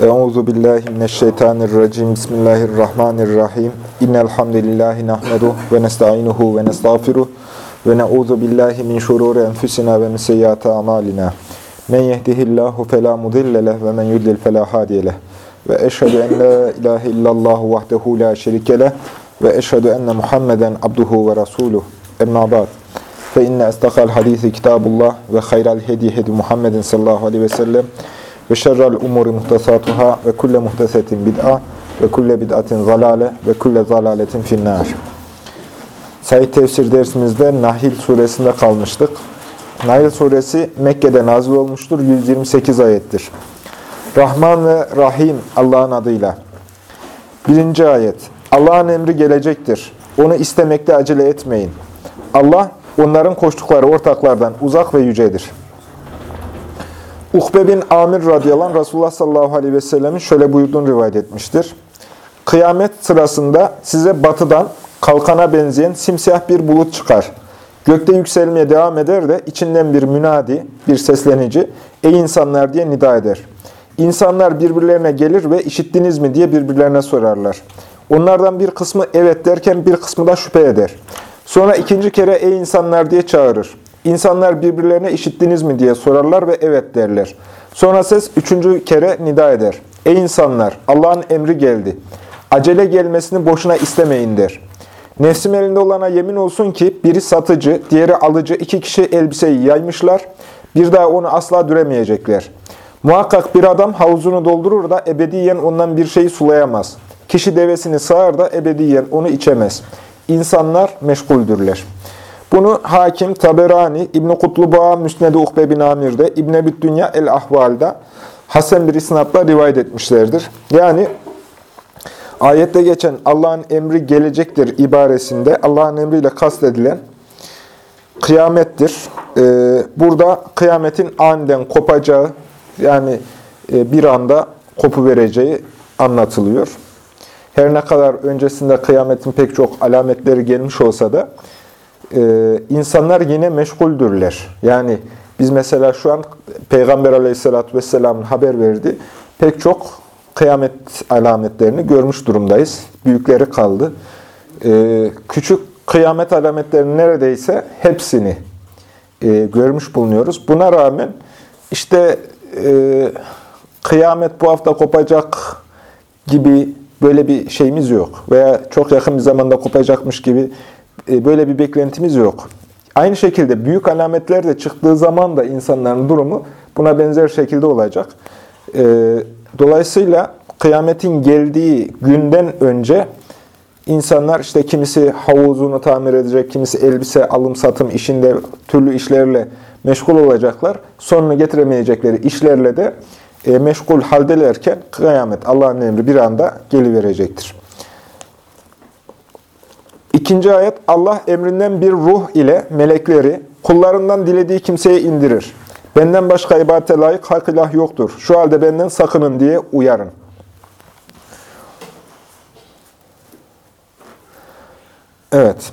Euzu billahi mineşşeytanirracim. Bismillahirrahmanirrahim. İnnel hamdelellahi nahmedu ve nestainuhu ve nestağfiruh ve na'uzu billahi min şururi enfusina ve min seyyiati amalina. Men yehdihillahu fela mudille leh ve men yudlil fela hadiye leh. Ve eşhedü en la ilahe illallah vahdehu la şerike leh ve eşhedü enne Muhammeden abduhu ve resuluh. Emma ba'd. Fe inne estakal hadisi kitabullah ve hayral hedi hedi Muhammedin sallallahu aleyhi ve sellem ve şerrel umuri muhtesatuhâ ve kulle muhtesetin bid'a ve kulle bid'atin zalale ve kulle zalaletin finnâr. Said tefsir dersimizde Nahil suresinde kalmıştık. Nahil suresi Mekke'de nazil olmuştur. 128 ayettir. Rahman ve Rahim Allah'ın adıyla. Birinci ayet. Allah'ın emri gelecektir. Onu istemekte acele etmeyin. Allah onların koştukları ortaklardan uzak ve yücedir. Ukbe bin Amir radıyallahu anh, Resulullah sallallahu aleyhi ve sellemin şöyle buyurduğunu rivayet etmiştir. Kıyamet sırasında size batıdan kalkana benzeyen simsiyah bir bulut çıkar. Gökte yükselmeye devam eder de içinden bir münadi, bir seslenici, ey insanlar diye nida eder. İnsanlar birbirlerine gelir ve işittiniz mi diye birbirlerine sorarlar. Onlardan bir kısmı evet derken bir kısmı da şüphe eder. Sonra ikinci kere ey insanlar diye çağırır. İnsanlar birbirlerine işittiniz mi diye sorarlar ve evet derler. Sonra ses üçüncü kere nida eder. Ey insanlar! Allah'ın emri geldi. Acele gelmesini boşuna istemeyin der. Nefsim elinde olana yemin olsun ki biri satıcı, diğeri alıcı iki kişi elbiseyi yaymışlar. Bir daha onu asla düremeyecekler. Muhakkak bir adam havuzunu doldurur da ebediyen ondan bir şeyi sulayamaz. Kişi devesini sağar da ebediyen onu içemez. İnsanlar meşguldürler. Bunu Hakim, Taberani, İbn-i Kutlubağa, Müsned-i Ukbe bin Amir'de, İbn-i Dünya El-Ahval'da Hasan bir isnatla rivayet etmişlerdir. Yani ayette geçen Allah'ın emri gelecektir ibaresinde Allah'ın emriyle kastedilen kıyamettir. Ee, burada kıyametin aniden kopacağı, yani e, bir anda kopu vereceği anlatılıyor. Her ne kadar öncesinde kıyametin pek çok alametleri gelmiş olsa da e, insanlar yine meşguldürler. Yani biz mesela şu an Peygamber aleyhissalatü vesselamın haber verdi. Pek çok kıyamet alametlerini görmüş durumdayız. Büyükleri kaldı. E, küçük kıyamet alametlerinin neredeyse hepsini e, görmüş bulunuyoruz. Buna rağmen işte e, kıyamet bu hafta kopacak gibi böyle bir şeyimiz yok. Veya çok yakın bir zamanda kopacakmış gibi böyle bir beklentimiz yok. Aynı şekilde büyük alametler de çıktığı zaman da insanların durumu buna benzer şekilde olacak. E, dolayısıyla kıyametin geldiği günden önce insanlar işte kimisi havuzunu tamir edecek, kimisi elbise alım satım işinde türlü işlerle meşgul olacaklar. Sonunu getiremeyecekleri işlerle de e, meşgul haldelerken kıyamet Allah'ın emri bir anda geliverecektir. İkinci ayet, Allah emrinden bir ruh ile melekleri kullarından dilediği kimseye indirir. Benden başka ibadete layık hak ilah yoktur. Şu halde benden sakının diye uyarın. Evet.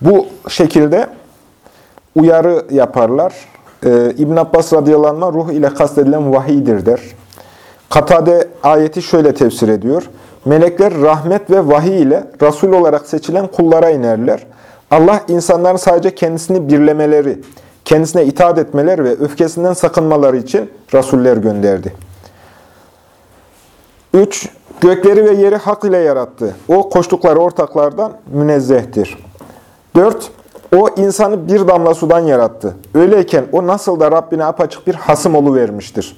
Bu şekilde uyarı yaparlar. Ee, İbn Abbas radıyallahu anh, ruh ile kastedilen vahiydir der. Katade ayeti şöyle tefsir ediyor. Melekler rahmet ve vahiy ile Resul olarak seçilen kullara inerler. Allah insanların sadece kendisini birlemeleri, kendisine itaat etmeleri ve öfkesinden sakınmaları için Rasuller gönderdi. 3. Gökleri ve yeri hak ile yarattı. O koştukları ortaklardan münezzehtir. 4. O insanı bir damla sudan yarattı. Öyleyken o nasıl da Rabbine apaçık bir hasım vermiştir.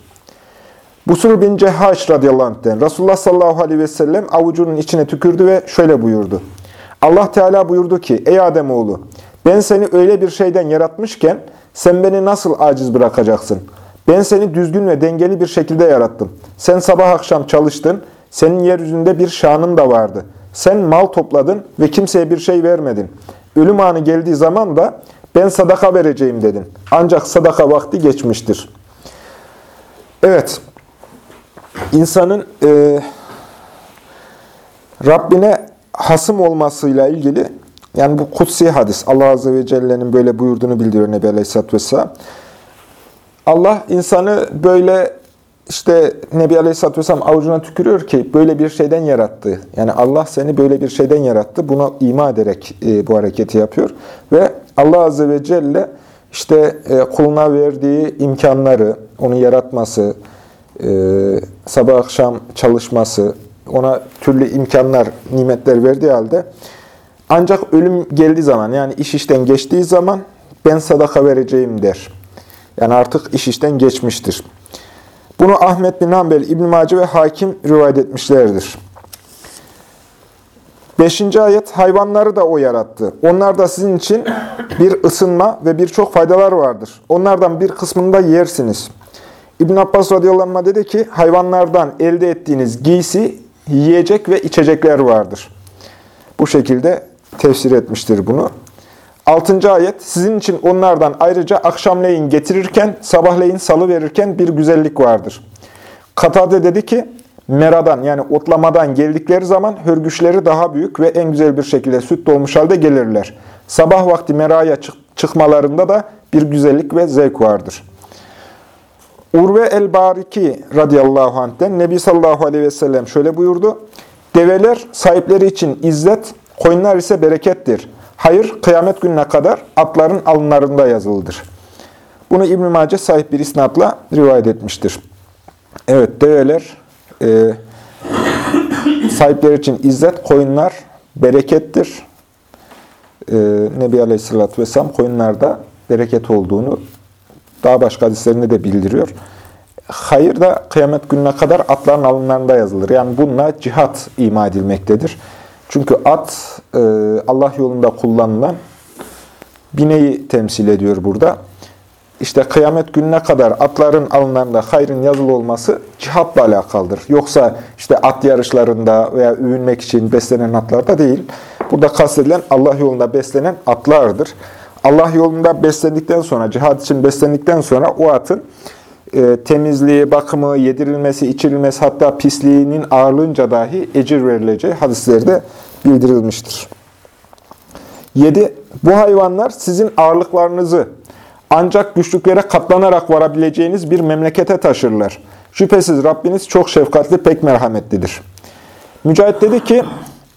Busur bin Cehaş radıyallahu anh'den Resulullah sallallahu aleyhi ve sellem avucunun içine tükürdü ve şöyle buyurdu. Allah Teala buyurdu ki, ey Ademoğlu ben seni öyle bir şeyden yaratmışken sen beni nasıl aciz bırakacaksın? Ben seni düzgün ve dengeli bir şekilde yarattım. Sen sabah akşam çalıştın, senin yeryüzünde bir şanın da vardı. Sen mal topladın ve kimseye bir şey vermedin. Ölüm anı geldiği zaman da ben sadaka vereceğim dedin. Ancak sadaka vakti geçmiştir. Evet, insanın e, Rabbine hasım olmasıyla ilgili, yani bu kutsi hadis, Allah Azze ve Celle'nin böyle buyurduğunu bildiriyor Nebi Aleyhisselatü Vesselam. Allah insanı böyle işte Nebi Aleyhisselatü Vesselam avucuna tükürüyor ki böyle bir şeyden yarattı. Yani Allah seni böyle bir şeyden yarattı. Buna ima ederek e, bu hareketi yapıyor. Ve Allah Azze ve Celle işte e, kuluna verdiği imkanları, onu yaratması, e, sabah akşam çalışması, ona türlü imkanlar, nimetler verdiği halde ancak ölüm geldiği zaman yani iş işten geçtiği zaman ben sadaka vereceğim der. Yani artık iş işten geçmiştir. Bunu Ahmet bin Hanbel, İbn Mace ve Hakim rivayet etmişlerdir. Beşinci ayet, hayvanları da O yarattı. Onlar da sizin için bir ısınma ve birçok faydalar vardır. Onlardan bir kısmını da yersiniz. İbn Abbas radıyallahu anh dedi ki, hayvanlardan elde ettiğiniz giysi, yiyecek ve içecekler vardır. Bu şekilde tefsir etmiştir bunu. Altıncı ayet, sizin için onlardan ayrıca akşamleyin getirirken, sabahleyin salı verirken bir güzellik vardır. Katade dedi ki, meradan yani otlamadan geldikleri zaman hörgüçleri daha büyük ve en güzel bir şekilde süt dolmuş halde gelirler. Sabah vakti meraya çık çıkmalarında da bir güzellik ve zevk vardır. Urve el-Bariki radıyallahu anh'ten Nebi sallallahu aleyhi ve sellem şöyle buyurdu. Develer sahipleri için izzet, koyunlar ise berekettir. Hayır, kıyamet gününe kadar atların alınlarında yazılıdır. Bunu İbn-i Mace sahip bir isnatla rivayet etmiştir. Evet, develer e, sahipleri için izzet, koyunlar berekettir. E, Nebi Aleyhisselatü Vesselam koyunlarda bereket olduğunu daha başka hadislerinde de bildiriyor. Hayır da kıyamet gününe kadar atların alınlarında yazılır. Yani bununla cihat ima edilmektedir. Çünkü at e, Allah yolunda kullanılan bineği temsil ediyor burada. İşte kıyamet gününe kadar atların alınlarında hayrın yazılı olması cihatla alakalıdır. Yoksa işte at yarışlarında veya övünmek için beslenen atlarda değil. Burada kastedilen Allah yolunda beslenen atlardır. Allah yolunda beslendikten sonra, cihat için beslendikten sonra o atın e, temizliği, bakımı, yedirilmesi, içirilmesi hatta pisliğinin ağırlığınca dahi ecir verileceği hadislerde bildirilmiştir. 7. Bu hayvanlar sizin ağırlıklarınızı ancak güçlüklere katlanarak varabileceğiniz bir memlekete taşırlar. Şüphesiz Rabbiniz çok şefkatli, pek merhametlidir. Mücahit dedi ki,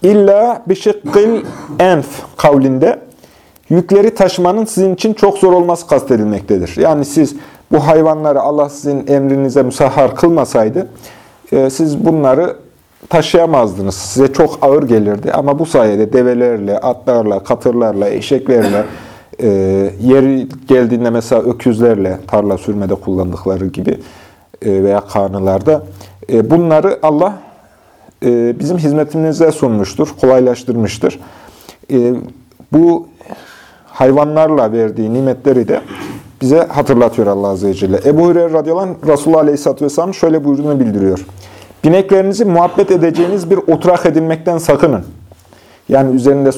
İlla bişikkil enf kavlinde yükleri taşımanın sizin için çok zor olması kastedilmektedir. Yani siz bu hayvanları Allah sizin emrinize müsahhar kılmasaydı, e, siz bunları taşıyamazdınız. Size çok ağır gelirdi. Ama bu sayede develerle, atlarla, katırlarla, eşeklerle, e, yeri geldiğinde mesela öküzlerle, tarla sürmede kullandıkları gibi e, veya karnılarda, e, bunları Allah e, bizim hizmetimize sunmuştur, kolaylaştırmıştır. E, bu hayvanlarla verdiği nimetleri de bize hatırlatıyor Allah Azze ve Celle. Ebu Hureyre radıyallahu anh Resulullah Aleyhisselatü Vesselam şöyle buyurduğunu bildiriyor. Bineklerinizi muhabbet edeceğiniz bir oturak edinmekten sakının. Yani üzerinde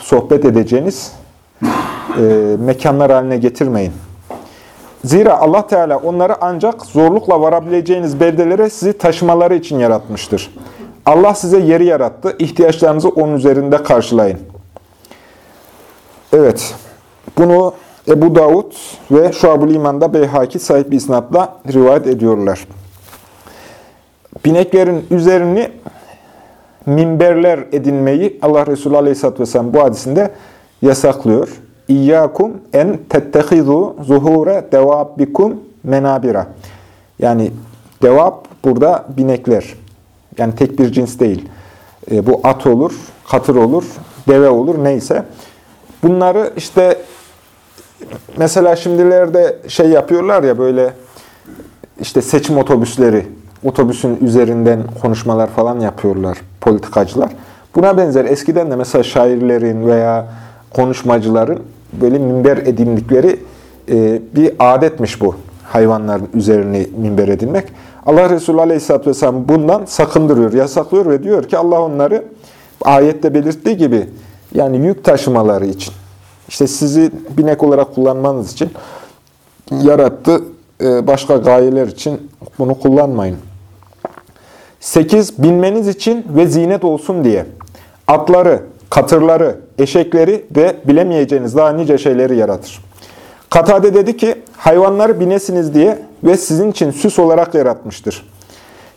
sohbet edeceğiniz e, mekanlar haline getirmeyin. Zira Allah Teala onları ancak zorlukla varabileceğiniz beldelere sizi taşımaları için yaratmıştır. Allah size yeri yarattı. İhtiyaçlarınızı onun üzerinde karşılayın. Evet. Bunu Ebu Davud ve Şuab-ül İman'da Beyhaki sahip bir isnatla rivayet ediyorlar. Bineklerin üzerini minberler edinmeyi Allah Resulü Aleyhisselatü Vesselam bu hadisinde yasaklıyor. İyyâkum en tettehizu zuhure devabbikum menabira. Yani devab burada binekler. Yani tek bir cins değil. E, bu at olur, katır olur, deve olur neyse. Bunları işte mesela şimdilerde şey yapıyorlar ya böyle işte seçim otobüsleri, otobüsün üzerinden konuşmalar falan yapıyorlar politikacılar. Buna benzer eskiden de mesela şairlerin veya konuşmacıların böyle minber edindikleri e, bir adetmiş bu. Hayvanların üzerini minber edinmek. Allah Resulü Aleyhisselatü Vesselam bundan sakındırıyor, yasaklıyor ve diyor ki Allah onları ayette belirttiği gibi yani yük taşımaları için işte sizi binek olarak kullanmanız için yarattı. E, başka gayeler için bunu kullanmayın. 8. Binmeniz için ve zinet olsun diye atları, katırları, eşekleri ve bilemeyeceğiniz daha nice şeyleri yaratır. Katade dedi ki, hayvanları binesiniz diye ve sizin için süs olarak yaratmıştır.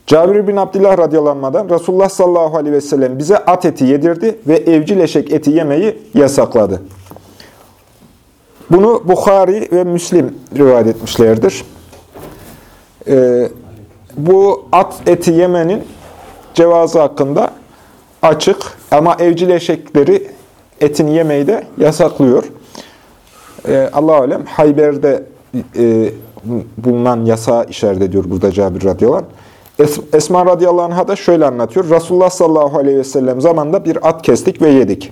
Cabir bin Abdullah radyalanmadan Resulullah sallallahu aleyhi ve sellem bize at eti yedirdi ve evcil eşek eti yemeyi yasakladı. Bunu Bukhari ve Müslim rivayet etmişlerdir. Ee, bu at eti yemenin cevazı hakkında açık ama evcil eşekleri etini yemeyi de yasaklıyor. Ee, Allah alem Hayber'de e, bulunan yasağı işaret ediyor burada Cabir radıyallahu anh. Es Esma radıyallahu anh'a da şöyle anlatıyor. Resulullah sallallahu aleyhi ve sellem zamanında bir at kestik ve yedik.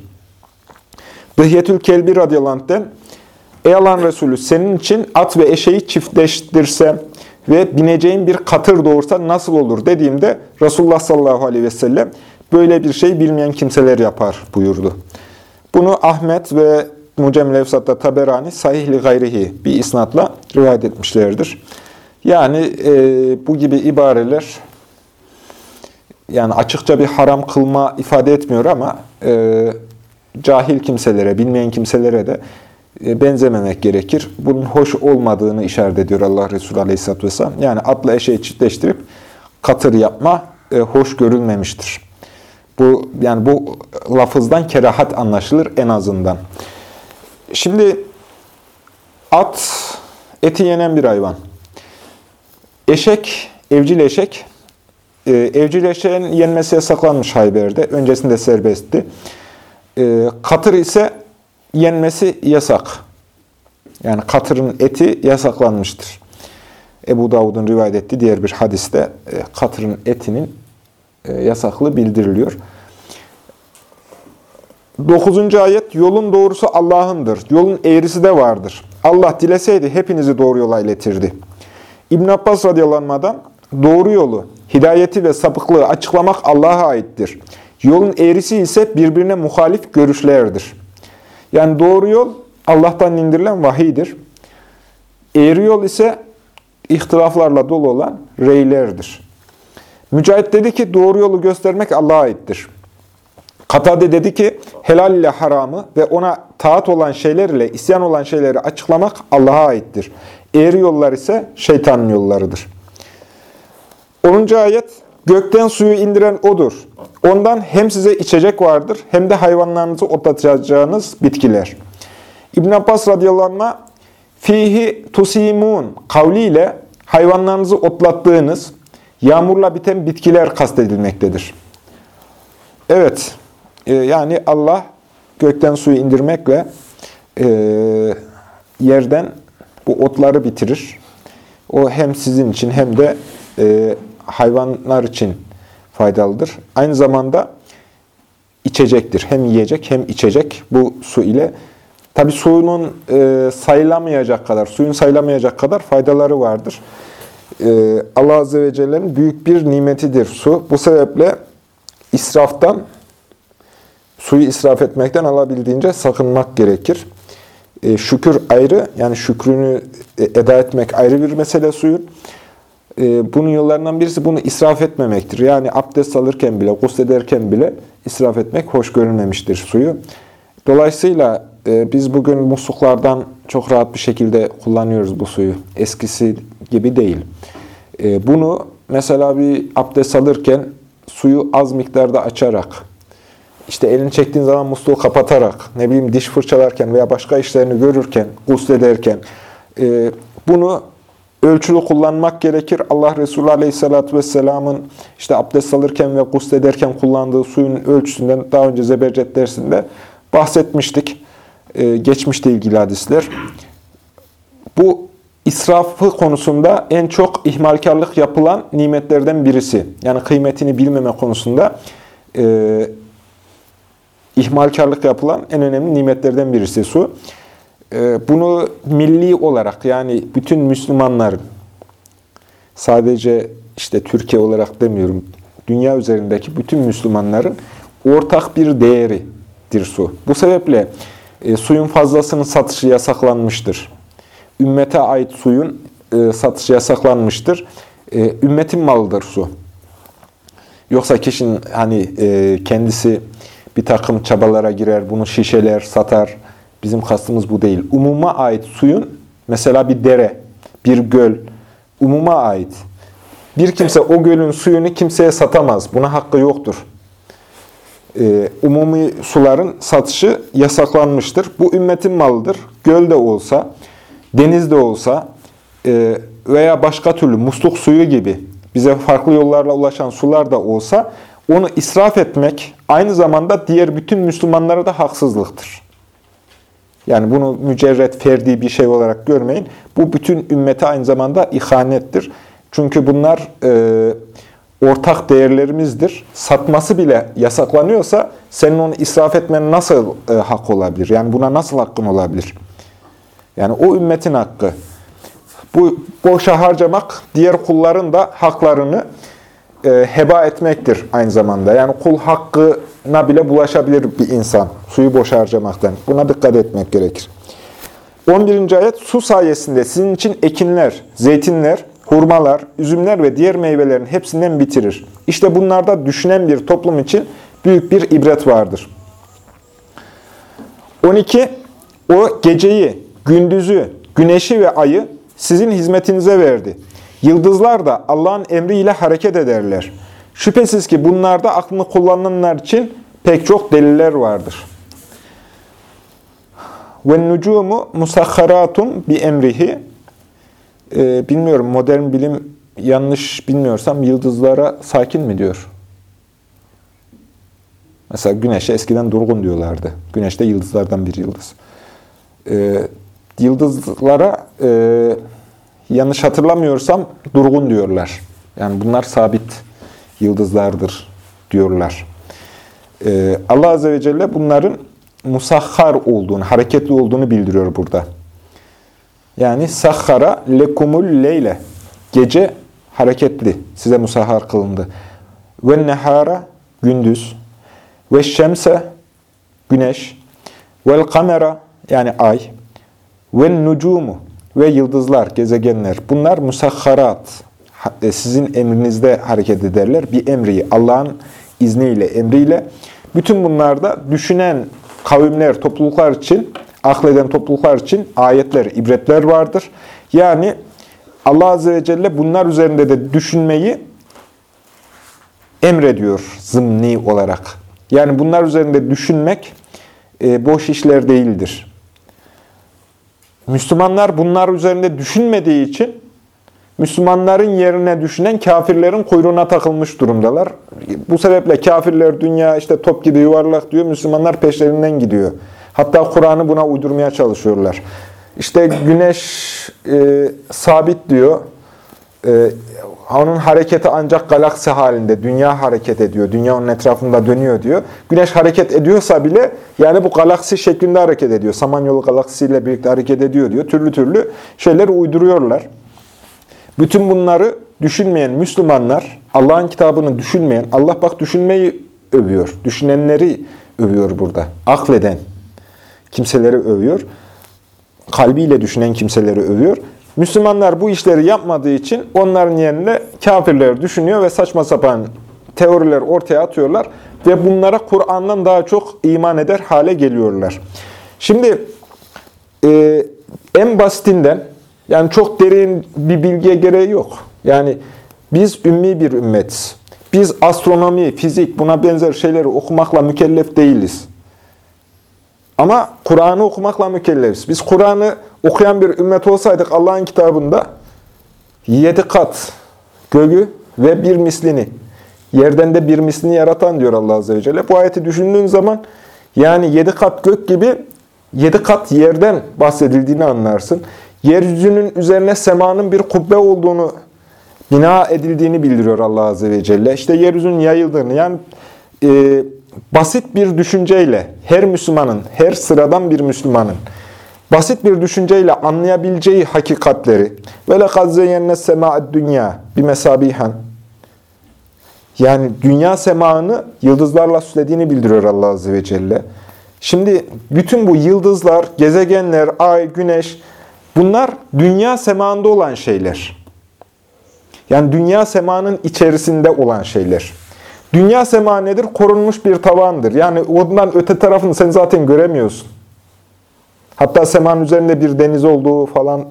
Dıhyetül Kelbi radıyallahu anh'den Ey Allah'ın Resulü senin için at ve eşeği çiftleştirsem ve bineceğin bir katır doğursa nasıl olur dediğimde Resulullah sallallahu aleyhi ve sellem böyle bir şey bilmeyen kimseler yapar buyurdu. Bunu Ahmet ve Mucem Levsat'ta Taberani sahihli gayrihi bir isnatla rivayet etmişlerdir. Yani e, bu gibi ibareler yani açıkça bir haram kılma ifade etmiyor ama e, cahil kimselere, bilmeyen kimselere de benzememek gerekir. Bunun hoş olmadığını işaret ediyor Allah Resulü Aleyhisselatü Vesselam. Yani atla eşeği çiftleştirip katır yapma e, hoş görülmemiştir. Bu yani bu lafızdan kerahat anlaşılır en azından. Şimdi at eti yenen bir hayvan. Eşek, evcil eşek, e, evcil eşeğin yenmesi yasaklanmış Hayber'de. Öncesinde serbestti. E, katır ise yenmesi yasak. Yani katırın eti yasaklanmıştır. Ebu Davud'un rivayet ettiği diğer bir hadiste e, katırın etinin e, yasaklı bildiriliyor. Dokuzuncu ayet, yolun doğrusu Allah'ındır. Yolun eğrisi de vardır. Allah dileseydi hepinizi doğru yola iletirdi. İbn Abbas radıyallahu doğru yolu, hidayeti ve sapıklığı açıklamak Allah'a aittir. Yolun eğrisi ise birbirine muhalif görüşlerdir. Yani doğru yol Allah'tan indirilen vahiydir. Eğri yol ise ihtilaflarla dolu olan reylerdir. Mücahit dedi ki doğru yolu göstermek Allah'a aittir. Katade dedi ki helal ile haramı ve ona taat olan şeyler ile isyan olan şeyleri açıklamak Allah'a aittir. Eğri yollar ise şeytanın yollarıdır. 10. ayet Gökten suyu indiren O'dur. Ondan hem size içecek vardır hem de hayvanlarınızı otlatacağınız bitkiler. İbn Abbas radıyallahu anh, fihi tusimun kavliyle hayvanlarınızı otlattığınız, yağmurla biten bitkiler kastedilmektedir. Evet, e, yani Allah gökten suyu indirmekle e, yerden bu otları bitirir. O hem sizin için hem de e, hayvanlar için faydalıdır. Aynı zamanda içecektir. Hem yiyecek hem içecek bu su ile. Tabi suyunun e, sayılamayacak kadar, suyun sayılamayacak kadar faydaları vardır. E, Allah Azze ve Celle'nin büyük bir nimetidir su. Bu sebeple israftan, suyu israf etmekten alabildiğince sakınmak gerekir. E, şükür ayrı, yani şükrünü e, eda etmek ayrı bir mesele suyun. E, bunun yollarından birisi bunu israf etmemektir. Yani abdest alırken bile, guslederken bile israf etmek hoş görülmemiştir suyu. Dolayısıyla e, biz bugün musluklardan çok rahat bir şekilde kullanıyoruz bu suyu. Eskisi gibi değil. E, bunu mesela bir abdest alırken suyu az miktarda açarak, işte elini çektiğin zaman musluğu kapatarak, ne bileyim diş fırçalarken veya başka işlerini görürken, guslederken bunu ölçülü kullanmak gerekir. Allah Resulü Aleyhisselatü Vesselam'ın işte abdest alırken ve guslederken kullandığı suyun ölçüsünden daha önce Zebercet dersinde bahsetmiştik. Ee, geçmişte ilgili hadisler. Bu israfı konusunda en çok ihmalkarlık yapılan nimetlerden birisi. Yani kıymetini bilmeme konusunda e, ihmalkarlık yapılan en önemli nimetlerden birisi su. E, bunu milli olarak yani bütün Müslümanların sadece işte Türkiye olarak demiyorum, dünya üzerindeki bütün Müslümanların ortak bir değeridir su. Bu sebeple e, suyun fazlasının satışı yasaklanmıştır. Ümmete ait suyun e, satışı yasaklanmıştır. E, ümmetin malıdır su. Yoksa kişinin hani e, kendisi bir takım çabalara girer, bunu şişeler, satar. Bizim kastımız bu değil. Umuma ait suyun mesela bir dere, bir göl, umuma ait. Bir kimse o gölün suyunu kimseye satamaz. Buna hakkı yoktur. Ee, umumi suların satışı yasaklanmıştır. Bu ümmetin malıdır. Göl de olsa, deniz de olsa e, veya başka türlü musluk suyu gibi bize farklı yollarla ulaşan sular da olsa onu israf etmek aynı zamanda diğer bütün Müslümanlara da haksızlıktır. Yani bunu mücerret, ferdi bir şey olarak görmeyin. Bu bütün ümmete aynı zamanda ihanettir. Çünkü bunlar e, ortak değerlerimizdir. Satması bile yasaklanıyorsa senin onu israf etmen nasıl e, hak olabilir? Yani buna nasıl hakkın olabilir? Yani o ümmetin hakkı. Bu boşa harcamak diğer kulların da haklarını e, heba etmektir aynı zamanda. Yani kul hakkına bile bulaşabilir bir insan suyu boş harcamaktan. Buna dikkat etmek gerekir. 11. ayet su sayesinde sizin için ekinler, zeytinler, hurmalar, üzümler ve diğer meyvelerin hepsinden bitirir. İşte bunlarda düşünen bir toplum için büyük bir ibret vardır. 12. O geceyi, gündüzü, güneşi ve ayı sizin hizmetinize verdi. Yıldızlar da Allah'ın emriyle hareket ederler. Şüphesiz ki bunlarda aklını kullananlar için pek çok deliller vardır. Ve nucumu musakharatun bi emrihi. Ee, bilmiyorum modern bilim yanlış bilmiyorsam yıldızlara sakin mi diyor? Mesela güneşe eskiden durgun diyorlardı. Güneş de yıldızlardan bir yıldız. Ee, yıldızlara e, yanlış hatırlamıyorsam durgun diyorlar. Yani bunlar sabit yıldızlardır diyorlar. Ee, Allah Azze ve Celle bunların musahhar olduğunu, hareketli olduğunu bildiriyor burada. Yani sahhara lekumul leyle. Gece hareketli, size musahhar kılındı. Ve nehara gündüz. Ve şemse güneş. Vel kamera yani ay. Ve nucumu ve yıldızlar, gezegenler. Bunlar musahharat. E, sizin emrinizde hareket ederler. Bir emri, Allah'ın izniyle, emriyle. Bütün bunlarda düşünen kavimler, topluluklar için, akleden topluluklar için ayetler, ibretler vardır. Yani Allah Azze ve Celle bunlar üzerinde de düşünmeyi emrediyor zımni olarak. Yani bunlar üzerinde düşünmek e, boş işler değildir. Müslümanlar bunlar üzerinde düşünmediği için Müslümanların yerine düşünen kafirlerin kuyruğuna takılmış durumdalar. Bu sebeple kafirler dünya işte top gibi yuvarlak diyor, Müslümanlar peşlerinden gidiyor. Hatta Kur'an'ı buna uydurmaya çalışıyorlar. İşte güneş e, sabit diyor. E, onun hareketi ancak galaksi halinde, dünya hareket ediyor, dünya onun etrafında dönüyor diyor. Güneş hareket ediyorsa bile yani bu galaksi şeklinde hareket ediyor. Samanyolu galaksisiyle birlikte hareket ediyor diyor. Türlü türlü şeyler uyduruyorlar. Bütün bunları düşünmeyen Müslümanlar, Allah'ın kitabını düşünmeyen, Allah bak düşünmeyi övüyor. Düşünenleri övüyor burada. Akleden kimseleri övüyor. Kalbiyle düşünen kimseleri övüyor. Müslümanlar bu işleri yapmadığı için onların yerine kafirler düşünüyor ve saçma sapan teoriler ortaya atıyorlar ve bunlara Kur'an'dan daha çok iman eder hale geliyorlar. Şimdi e, en basitinden yani çok derin bir bilgiye gereği yok. Yani biz ümmi bir ümmetiz. Biz astronomi, fizik buna benzer şeyleri okumakla mükellef değiliz. Ama Kur'an'ı okumakla mükellefiz. Biz Kur'an'ı okuyan bir ümmet olsaydık Allah'ın kitabında yedi kat göğü ve bir mislini, yerden de bir mislini yaratan diyor Allah Azze ve Celle. Bu ayeti düşündüğün zaman yani yedi kat gök gibi yedi kat yerden bahsedildiğini anlarsın. Yeryüzünün üzerine semanın bir kubbe olduğunu, bina edildiğini bildiriyor Allah Azze ve Celle. İşte yeryüzünün yayıldığını, yani e, basit bir düşünceyle her Müslümanın, her sıradan bir Müslümanın basit bir düşünceyle anlayabileceği hakikatleri ve lekad zeyyenne sema'd dünya bir mesabihan yani dünya semağını yıldızlarla süslediğini bildiriyor Allah Azze ve Celle. Şimdi bütün bu yıldızlar, gezegenler, ay, güneş bunlar dünya semağında olan şeyler. Yani dünya semanın içerisinde olan şeyler. Dünya sema nedir? Korunmuş bir tavandır. Yani ondan öte tarafını sen zaten göremiyorsun. Hatta semanın üzerinde bir deniz olduğu falan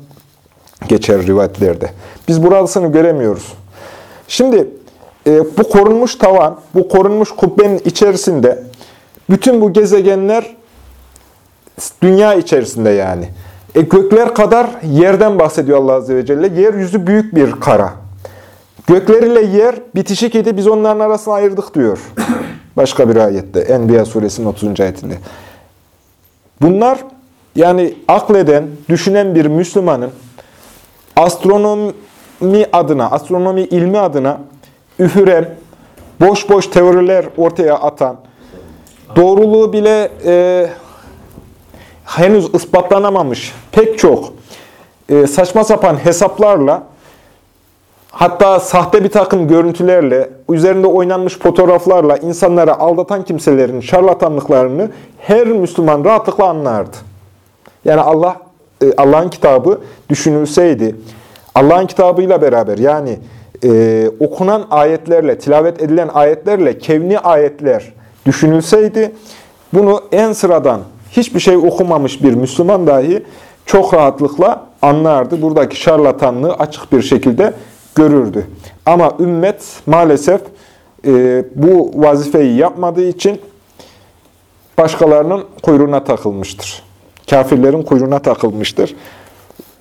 geçer rivayetlerde. Biz burasını göremiyoruz. Şimdi e, bu korunmuş tavan, bu korunmuş kubbenin içerisinde bütün bu gezegenler dünya içerisinde yani. E, gökler kadar yerden bahsediyor Allah Azze ve Celle. Yeryüzü büyük bir kara. Gökler ile yer bitişik idi, biz onların arasına ayırdık diyor. Başka bir ayette, Enbiya suresinin 30. ayetinde. Bunlar yani akleden, düşünen bir Müslümanın astronomi adına, astronomi ilmi adına üfüren, boş boş teoriler ortaya atan, doğruluğu bile e, henüz ispatlanamamış pek çok e, saçma sapan hesaplarla hatta sahte bir takım görüntülerle, üzerinde oynanmış fotoğraflarla insanlara aldatan kimselerin şarlatanlıklarını her Müslüman rahatlıkla anlardı. Yani Allah e, Allah'ın kitabı düşünülseydi, Allah'ın kitabıyla beraber yani e, okunan ayetlerle, tilavet edilen ayetlerle kevni ayetler düşünülseydi, bunu en sıradan hiçbir şey okumamış bir Müslüman dahi çok rahatlıkla anlardı. Buradaki şarlatanlığı açık bir şekilde görürdü. Ama ümmet maalesef e, bu vazifeyi yapmadığı için başkalarının kuyruğuna takılmıştır. Kafirlerin kuyruğuna takılmıştır.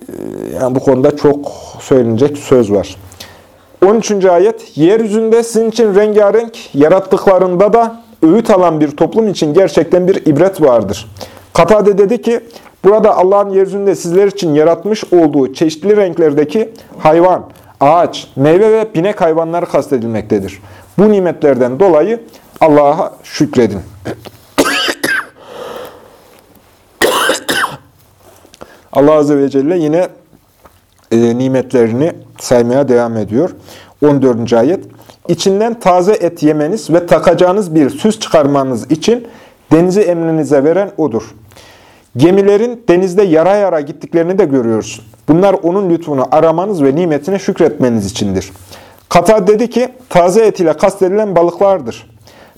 E, yani bu konuda çok söylenecek söz var. 13. ayet, yeryüzünde sizin için rengarenk yarattıklarında da öğüt alan bir toplum için gerçekten bir ibret vardır. Katade dedi ki, burada Allah'ın yeryüzünde sizler için yaratmış olduğu çeşitli renklerdeki hayvan, ağaç, meyve ve binek hayvanları kastedilmektedir. Bu nimetlerden dolayı Allah'a şükredin. Allah Azze ve Celle yine e, nimetlerini saymaya devam ediyor. 14. ayet. İçinden taze et yemeniz ve takacağınız bir süs çıkarmanız için denizi emrinize veren O'dur. Gemilerin denizde yara yara gittiklerini de görüyorsun. Bunlar onun lütfunu aramanız ve nimetine şükretmeniz içindir. Katar dedi ki, taze et ile kastedilen balıklardır.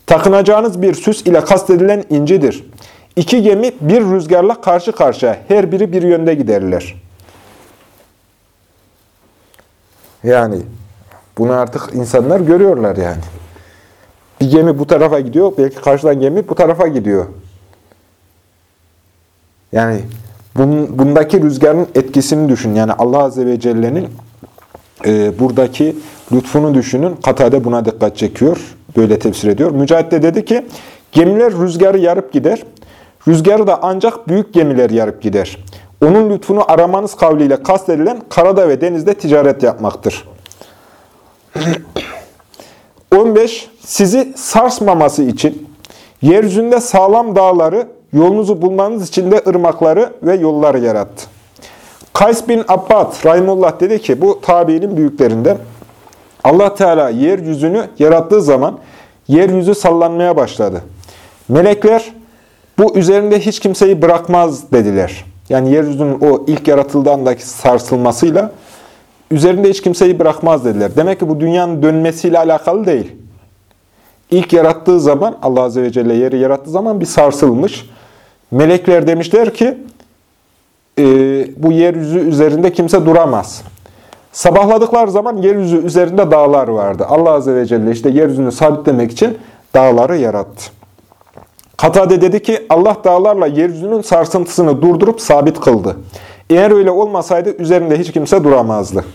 Takınacağınız bir süs ile kastedilen incidir. İki gemi bir rüzgarla karşı karşıya, her biri bir yönde giderler. Yani bunu artık insanlar görüyorlar yani. Bir gemi bu tarafa gidiyor, belki karşıdan gemi bu tarafa gidiyor. Yani bundaki rüzgarın etkisini düşün. Yani Allah Azze ve Celle'nin e, buradaki lütfunu düşünün. Katade buna dikkat çekiyor. Böyle tefsir ediyor. Mücahit de dedi ki, gemiler rüzgarı yarıp gider. Rüzgarı da ancak büyük gemiler yarıp gider. Onun lütfunu aramanız kavliyle kastedilen karada ve denizde ticaret yapmaktır. 15. Sizi sarsmaması için yeryüzünde sağlam dağları, yolunuzu bulmanız için de ırmakları ve yolları yarattı. Kays bin Abbad Rahimullah dedi ki bu tabiinin büyüklerinden Allah Teala yeryüzünü yarattığı zaman yeryüzü sallanmaya başladı. Melekler bu üzerinde hiç kimseyi bırakmaz dediler. Yani yeryüzünün o ilk yaratıldığındaki sarsılmasıyla üzerinde hiç kimseyi bırakmaz dediler. Demek ki bu dünyanın dönmesiyle alakalı değil. İlk yarattığı zaman, Allah Azze ve Celle yeri yarattığı zaman bir sarsılmış. Melekler demişler ki, e, bu yeryüzü üzerinde kimse duramaz. Sabahladıkları zaman yeryüzü üzerinde dağlar vardı. Allah Azze ve Celle işte yeryüzünü sabitlemek için dağları yarattı. Katade dedi ki Allah dağlarla yeryüzünün sarsıntısını durdurup sabit kıldı. Eğer öyle olmasaydı üzerinde hiç kimse duramazdı.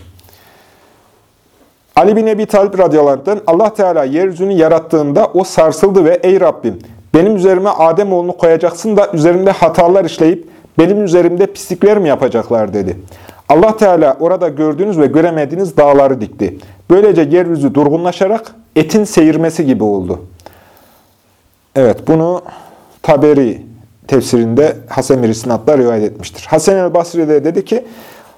Ali bin Ebi Talib radıyallahu Allah Teala yeryüzünü yarattığında o sarsıldı ve ey Rabbim benim üzerime Adem oğlunu koyacaksın da üzerinde hatalar işleyip benim üzerimde pislikler mi yapacaklar dedi. Allah Teala orada gördüğünüz ve göremediğiniz dağları dikti. Böylece yeryüzü durgunlaşarak etin seyirmesi gibi oldu. Evet bunu Taberi tefsirinde Hasan bir rivayet etmiştir. Hasan el Basri de dedi ki,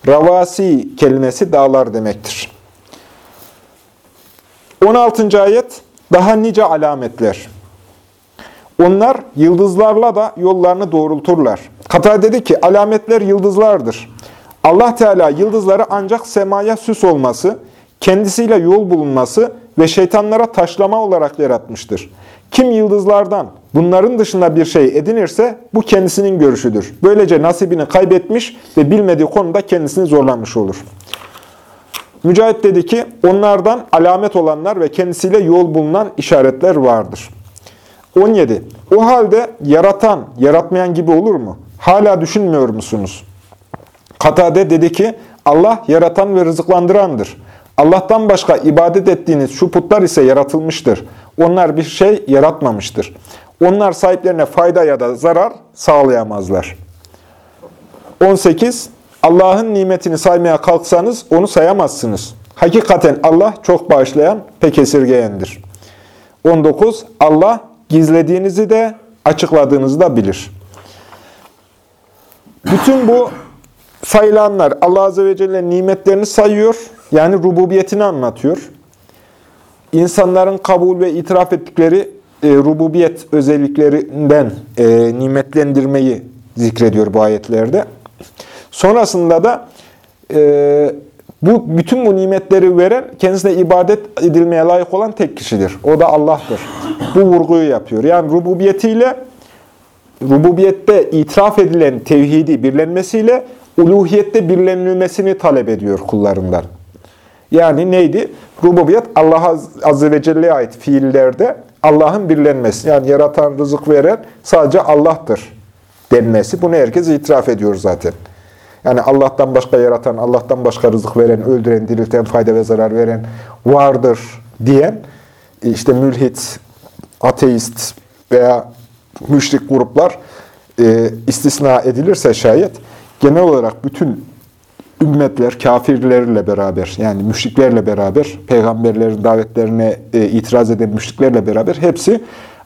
Ravasi kelimesi dağlar demektir. 16. ayet, daha nice alametler. Onlar yıldızlarla da yollarını doğrulturlar. Katay dedi ki, alametler yıldızlardır. Allah Teala yıldızları ancak semaya süs olması, kendisiyle yol bulunması ve şeytanlara taşlama olarak yaratmıştır. Kim yıldızlardan bunların dışında bir şey edinirse bu kendisinin görüşüdür. Böylece nasibini kaybetmiş ve bilmediği konuda kendisini zorlanmış olur. Mücahit dedi ki, onlardan alamet olanlar ve kendisiyle yol bulunan işaretler vardır. 17. O halde yaratan, yaratmayan gibi olur mu? Hala düşünmüyor musunuz? Katade dedi ki, Allah yaratan ve rızıklandırandır. Allah'tan başka ibadet ettiğiniz şu putlar ise yaratılmıştır. Onlar bir şey yaratmamıştır. Onlar sahiplerine fayda ya da zarar sağlayamazlar. 18. Allah'ın nimetini saymaya kalksanız onu sayamazsınız. Hakikaten Allah çok bağışlayan, pek esirgeyendir. 19. Allah gizlediğinizi de açıkladığınızı da bilir. Bütün bu sayılanlar Allah Azze ve Celle nimetlerini sayıyor, yani rububiyetini anlatıyor. İnsanların kabul ve itiraf ettikleri e, rububiyet özelliklerinden e, nimetlendirmeyi zikrediyor bu ayetlerde. Sonrasında da e, bu bütün bu nimetleri veren kendisine ibadet edilmeye layık olan tek kişidir. O da Allah'tır. Bu vurguyu yapıyor. Yani rububiyetiyle rububiyette itiraf edilen tevhidi birlenmesiyle uluhiyette birlenilmesini talep ediyor kullarından. Yani neydi? Rububiyet Allah Azze ve Celle'ye ait fiillerde Allah'ın birlenmesi. Yani yaratan, rızık veren sadece Allah'tır denmesi. Bunu herkes itiraf ediyor zaten. Yani Allah'tan başka yaratan, Allah'tan başka rızık veren, öldüren, dirilten, fayda ve zarar veren vardır diyen işte mülhit, ateist veya müşrik gruplar e, istisna edilirse şayet genel olarak bütün ümmetler kafirlerle beraber yani müşriklerle beraber peygamberlerin davetlerine e, itiraz eden müşriklerle beraber hepsi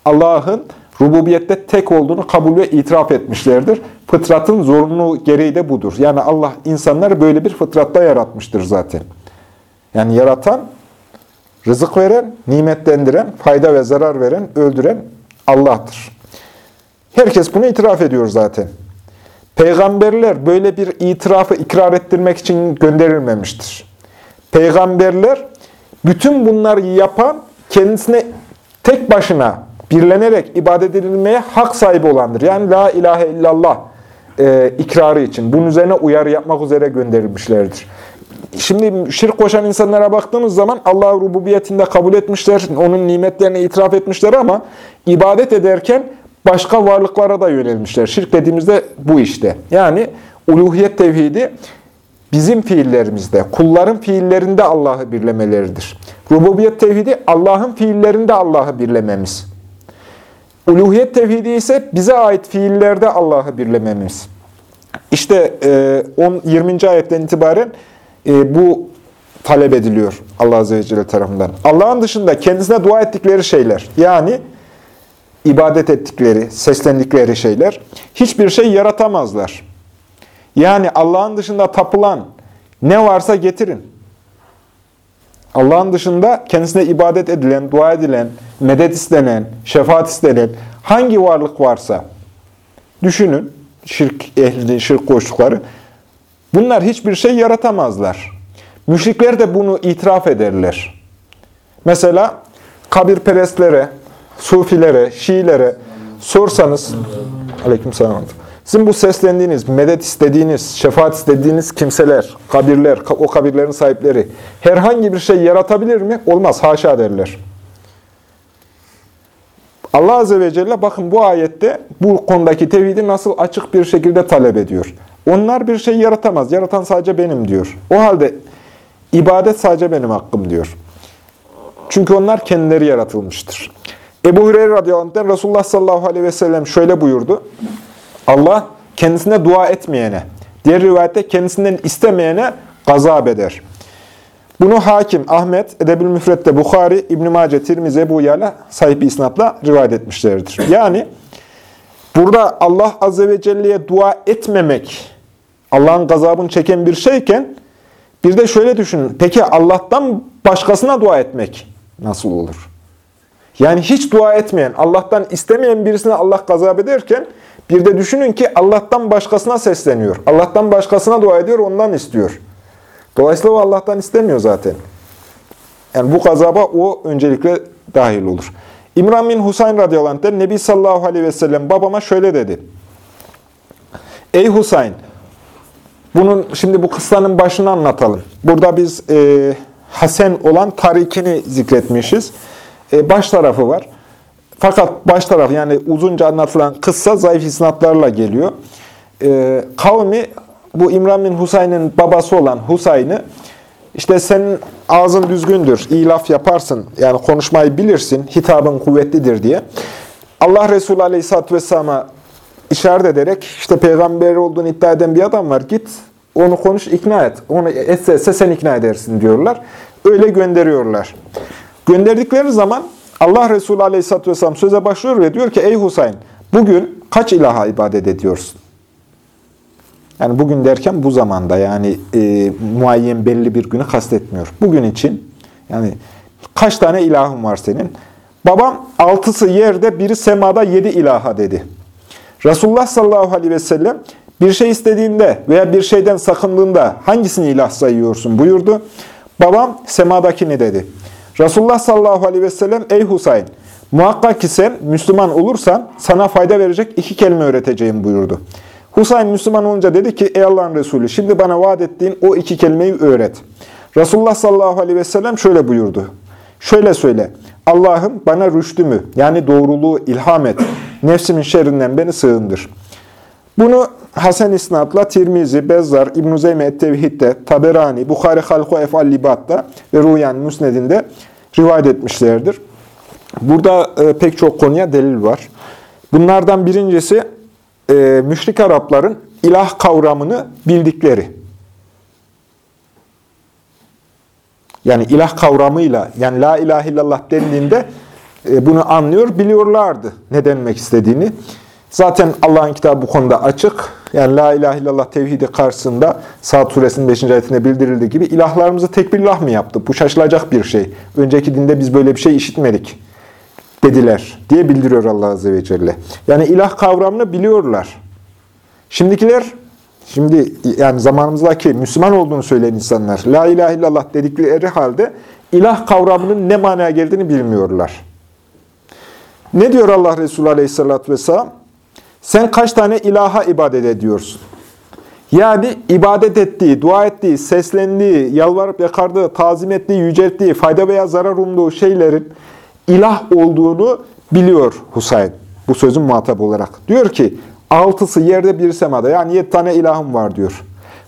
Allah'ın rububiyette tek olduğunu kabul ve itiraf etmişlerdir. Fıtratın zorunlu gereği de budur. Yani Allah insanları böyle bir fıtratta yaratmıştır zaten. Yani yaratan, rızık veren, nimetlendiren, fayda ve zarar veren, öldüren Allah'tır. Herkes bunu itiraf ediyor zaten. Peygamberler böyle bir itirafı ikrar ettirmek için gönderilmemiştir. Peygamberler bütün bunları yapan, kendisine tek başına birlenerek ibadet edilmeye hak sahibi olandır. Yani la ilahe illallah e, ikrarı için, bunun üzerine uyarı yapmak üzere gönderilmişlerdir. Şimdi şirk koşan insanlara baktığımız zaman Allah rububiyetinde kabul etmişler, onun nimetlerini itiraf etmişler ama ibadet ederken başka varlıklara da yönelmişler. Şirk dediğimizde bu işte. Yani uluhiyet tevhidi bizim fiillerimizde, kulların fiillerinde Allah'ı birlemeleridir. Rububiyet tevhidi Allah'ın fiillerinde Allah'ı birlememiz. Uluhiyet tevhidi ise bize ait fiillerde Allah'ı birlememiz. İşte 10, 20. ayetten itibaren e, bu talep ediliyor Allah Azze ve Celle tarafından. Allah'ın dışında kendisine dua ettikleri şeyler, yani ibadet ettikleri, seslendikleri şeyler hiçbir şey yaratamazlar. Yani Allah'ın dışında tapılan ne varsa getirin. Allah'ın dışında kendisine ibadet edilen, dua edilen, medet istenen, şefaat istenen hangi varlık varsa düşünün, şirk ehlinin şirk koştukları. Bunlar hiçbir şey yaratamazlar. Müşrikler de bunu itiraf ederler. Mesela kabirperestlere, sufilere, şiilere sorsanız, aleyküm selam. Sizin bu seslendiğiniz, medet istediğiniz, şefaat istediğiniz kimseler, kabirler, o kabirlerin sahipleri herhangi bir şey yaratabilir mi? Olmaz, haşa derler. Allah Azze ve Celle bakın bu ayette bu konudaki tevhidi nasıl açık bir şekilde talep ediyor. Onlar bir şey yaratamaz. Yaratan sadece benim diyor. O halde ibadet sadece benim hakkım diyor. Çünkü onlar kendileri yaratılmıştır. Ebu Hureyre radıyallahu Resulullah sallallahu aleyhi ve sellem şöyle buyurdu. Allah kendisine dua etmeyene, diğer rivayette kendisinden istemeyene gazap eder. Bunu Hakim, Ahmet, Edebül Müfret'te Bukhari, İbn-i Mace, Tirmizi, Ebu Yala sahip isnatla rivayet etmişlerdir. Yani burada Allah Azze ve Celle'ye dua etmemek, Allah'ın gazabını çeken bir şeyken, bir de şöyle düşünün, peki Allah'tan başkasına dua etmek nasıl olur? Yani hiç dua etmeyen, Allah'tan istemeyen birisine Allah gazap ederken, bir de düşünün ki Allah'tan başkasına sesleniyor. Allah'tan başkasına dua ediyor, ondan istiyor. Dolayısıyla o Allah'tan istemiyor zaten. Yani bu gazaba o öncelikle dahil olur. İmran bin Husayn radıyallahu anh'den Nebi sallallahu aleyhi ve sellem babama şöyle dedi. Ey Husayn, bunun şimdi bu kıssanın başını anlatalım. Burada biz e, Hasen olan tarikini zikretmişiz. E, baş tarafı var. Fakat baş taraf yani uzunca anlatılan kıssa zayıf isnatlarla geliyor. E, kavmi bu İmran bin Husayn'ın babası olan Husayn'ı işte senin ağzın düzgündür, iyi laf yaparsın, yani konuşmayı bilirsin, hitabın kuvvetlidir diye. Allah Resulü Aleyhisselatü Vesselam'a işaret ederek, işte peygamber olduğunu iddia eden bir adam var, git onu konuş, ikna et. Onu etse sen ikna edersin diyorlar. Öyle gönderiyorlar. Gönderdikleri zaman Allah Resulü Aleyhisselatü Vesselam söze başlıyor ve diyor ki, ey Husayn, bugün kaç ilaha ibadet ediyorsun? Yani bugün derken bu zamanda yani e, muayyen belli bir günü kastetmiyor. Bugün için yani kaç tane ilahın var senin? Babam altısı yerde biri semada yedi ilaha dedi. Resulullah sallallahu aleyhi ve sellem bir şey istediğinde veya bir şeyden sakındığında hangisini ilah sayıyorsun buyurdu. Babam semadakini dedi. Resulullah sallallahu aleyhi ve sellem ey Husayn muhakkak ki sen Müslüman olursan sana fayda verecek iki kelime öğreteceğim buyurdu. Husayn Müslüman olunca dedi ki ey Allah'ın Resulü şimdi bana vaat ettiğin o iki kelimeyi öğret. Resulullah sallallahu aleyhi ve sellem şöyle buyurdu. Şöyle söyle. Allah'ım bana rüştümü yani doğruluğu ilham et. Nefsimin şerrinden beni sığındır. Bunu Hasan İsnad'la Tirmizi, Bezzar, İbn-i Zeyme Taberani, Bukhari Halku Efal Libat'ta ve Ruyan Müsned'inde rivayet etmişlerdir. Burada e, pek çok konuya delil var. Bunlardan birincisi e, müşrik Arapların ilah kavramını bildikleri. Yani ilah kavramıyla, yani la ilahe illallah dendiğinde e, bunu anlıyor, biliyorlardı ne denmek istediğini. Zaten Allah'ın kitabı bu konuda açık. Yani la ilahe illallah tevhidi karşısında Saat suresinin 5. ayetinde bildirildiği gibi ilahlarımızı tek bir ilah mı yaptı? Bu şaşılacak bir şey. Önceki dinde biz böyle bir şey işitmedik dediler diye bildiriyor Allah Azze ve Celle. Yani ilah kavramını biliyorlar. Şimdikiler, şimdi yani zamanımızdaki Müslüman olduğunu söyleyen insanlar, la ilahe illallah dedikleri halde ilah kavramının ne manaya geldiğini bilmiyorlar. Ne diyor Allah Resulü Aleyhisselatü Vesselam? Sen kaç tane ilaha ibadet ediyorsun? Yani ibadet ettiği, dua ettiği, seslendiği, yalvarıp yakardığı, tazim ettiği, yücelttiği, fayda veya zarar umduğu şeylerin ilah olduğunu biliyor Husayn. Bu sözün muhatap olarak. Diyor ki, altısı yerde bir semada. Yani yedi tane ilahım var diyor.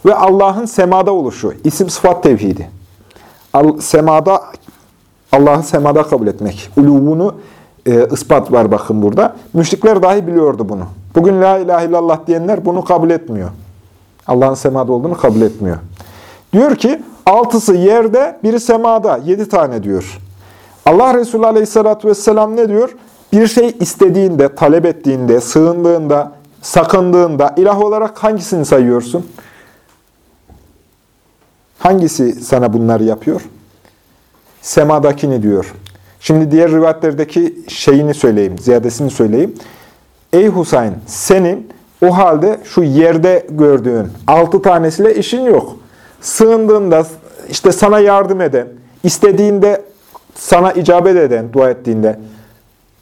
Ve Allah'ın semada oluşu. isim sıfat tevhidi. Semada, Allah'ı semada kabul etmek. Uluvunu e, ispat var bakın burada. Müşrikler dahi biliyordu bunu. Bugün la ilahe illallah diyenler bunu kabul etmiyor. Allah'ın semada olduğunu kabul etmiyor. Diyor ki altısı yerde, biri semada. Yedi tane diyor. Allah Resulü Aleyhisselatü vesselam ne diyor? Bir şey istediğinde, talep ettiğinde, sığındığında, sakındığında ilah olarak hangisini sayıyorsun? Hangisi sana bunları yapıyor? Semadakini diyor. Şimdi diğer rivayetlerdeki şeyini söyleyeyim, ziyadesini söyleyeyim. Ey Husayn, senin o halde şu yerde gördüğün altı tanesiyle işin yok. Sığındığında, işte sana yardım eden, istediğinde sana icabet eden, dua ettiğinde,